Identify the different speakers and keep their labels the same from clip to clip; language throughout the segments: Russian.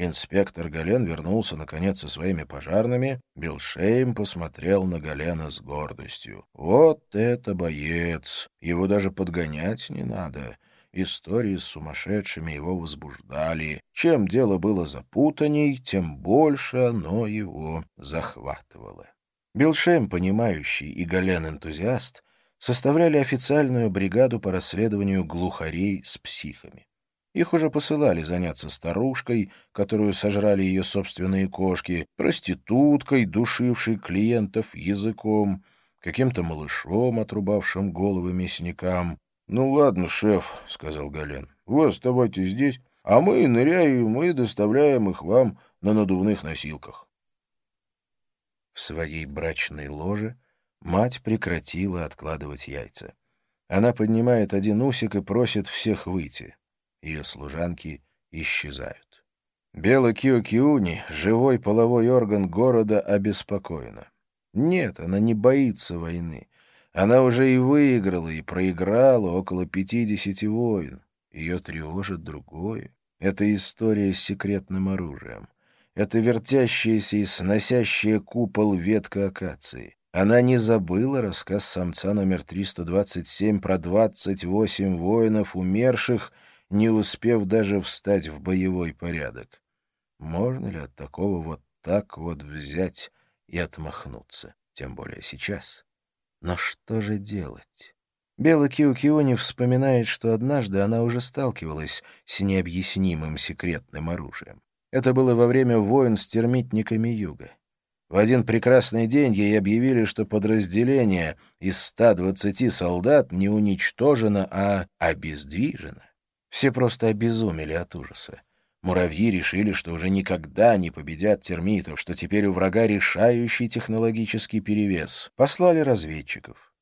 Speaker 1: Инспектор Гален вернулся, наконец, со своими пожарными. Билшейм посмотрел на Галена с гордостью. «Вот это боец! Его даже подгонять не надо!» Истории с сумасшедшими его возбуждали. Чем дело было запутанней, тем больше оно его захватывало. Билшем, понимающий, и Гален-энтузиаст составляли официальную бригаду по расследованию глухарей с психами. Их уже посылали заняться старушкой, которую сожрали ее собственные кошки, проституткой, душившей клиентов языком, каким-то малышом, отрубавшим головы мясникам. «Ну ладно, шеф», — сказал Гален, — «вы оставайтесь здесь, а мы ныряем и доставляем их вам на надувных носилках». В своей брачной ложе мать прекратила откладывать яйца. Она поднимает один усик и просит всех выйти ее служанки исчезают. Бела Кио-Киуни, живой половой орган города, обеспокоена. Нет, она не боится войны. Она уже и выиграла, и проиграла около пятидесяти войн. Ее тревожит другое. Это история с секретным оружием. Это вертящаяся и сносящая купол ветка акации. Она не забыла рассказ самца номер 327 про 28 воинов, умерших не успев даже встать в боевой порядок. Можно ли от такого вот так вот взять и отмахнуться, тем более сейчас? Но что же делать? Бела Кио-Киони вспоминает, что однажды она уже сталкивалась с необъяснимым секретным оружием. Это было во время войн с термитниками Юга. В один прекрасный день ей объявили, что подразделение из 120 солдат не уничтожено, а обездвижено. Все просто обезумели от ужаса. Муравьи решили, что уже никогда не победят термитов, что теперь у врага решающий технологический перевес. Послали разведчиков.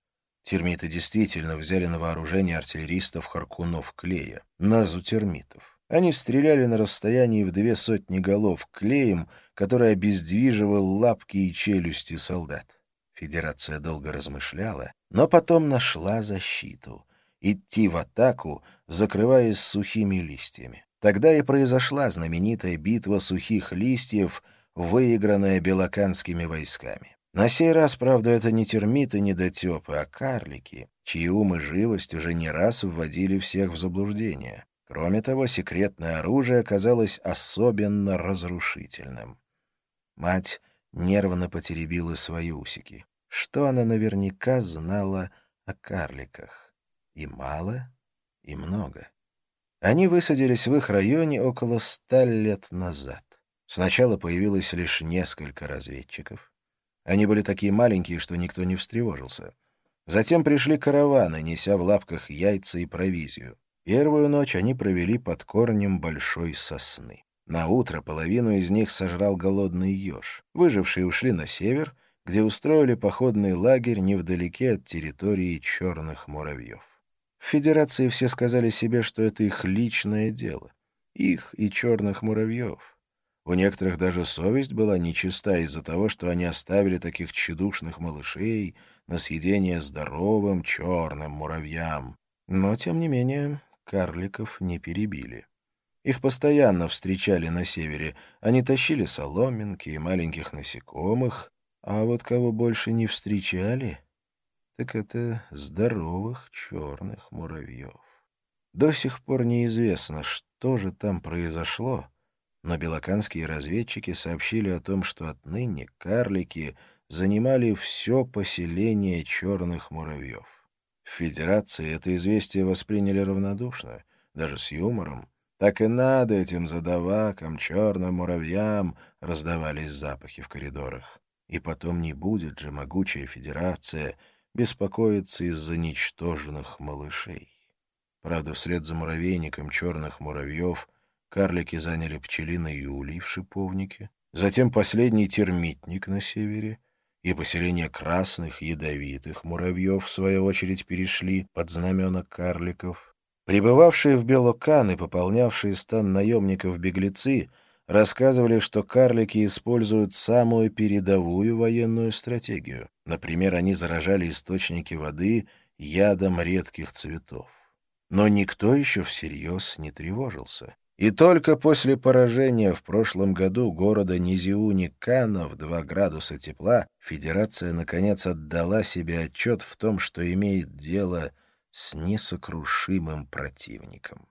Speaker 1: Термиты действительно взяли на вооружение артиллеристов Харкунов клея, назу термитов. Они стреляли на расстоянии в две сотни голов клеем, который обездвиживал лапки и челюсти солдат. Федерация долго размышляла, но потом нашла защиту — идти в атаку, закрываясь сухими листьями. Тогда и произошла знаменитая битва сухих листьев, выигранная белоканскими войсками. На сей раз, правда, это не термиты, не дотепы, а карлики, чьи ум и живость уже не раз вводили всех в заблуждение. Кроме того, секретное оружие оказалось особенно разрушительным. Мать нервно потеребила свои усики. Что она наверняка знала о карликах? И мало, и много. Они высадились в их районе около ста лет назад. Сначала появилось лишь несколько разведчиков. Они были такие маленькие, что никто не встревожился. Затем пришли караваны, неся в лапках яйца и провизию. Первую ночь они провели под корнем большой сосны. На утро половину из них сожрал голодный еж. Выжившие ушли на север, где устроили походный лагерь невдалеке от территории черных муравьев. В Федерации все сказали себе, что это их личное дело. Их и черных муравьев. У некоторых даже совесть была нечиста из-за того, что они оставили таких тщедушных малышей на съедение здоровым черным муравьям. Но, тем не менее, карликов не перебили. Их постоянно встречали на севере. Они тащили соломинки и маленьких насекомых, а вот кого больше не встречали, так это здоровых черных муравьев. До сих пор неизвестно, что же там произошло, но белоканские разведчики сообщили о том, что отныне карлики занимали все поселение черных муравьев. В Федерации это известие восприняли равнодушно, даже с юмором. Так и надо этим задавакам, черным муравьям, раздавались запахи в коридорах. И потом не будет же могучая Федерация — беспокоиться из-за ничтожных малышей. Правда, вслед за муравейником черных муравьев карлики заняли пчелиный и улей в шиповнике, затем последний термитник на севере, и поселение красных ядовитых муравьев, в свою очередь, перешли под знамена карликов. Прибывавшие в Белокан и пополнявшие стан наемников беглецы рассказывали, что карлики используют самую передовую военную стратегию. Например, они заражали источники воды ядом редких цветов. Но никто еще всерьез не тревожился. И только после поражения в прошлом году города Низиуни Кана в 2 градуса тепла Федерация наконец отдала себе отчет в том, что имеет дело с несокрушимым противником.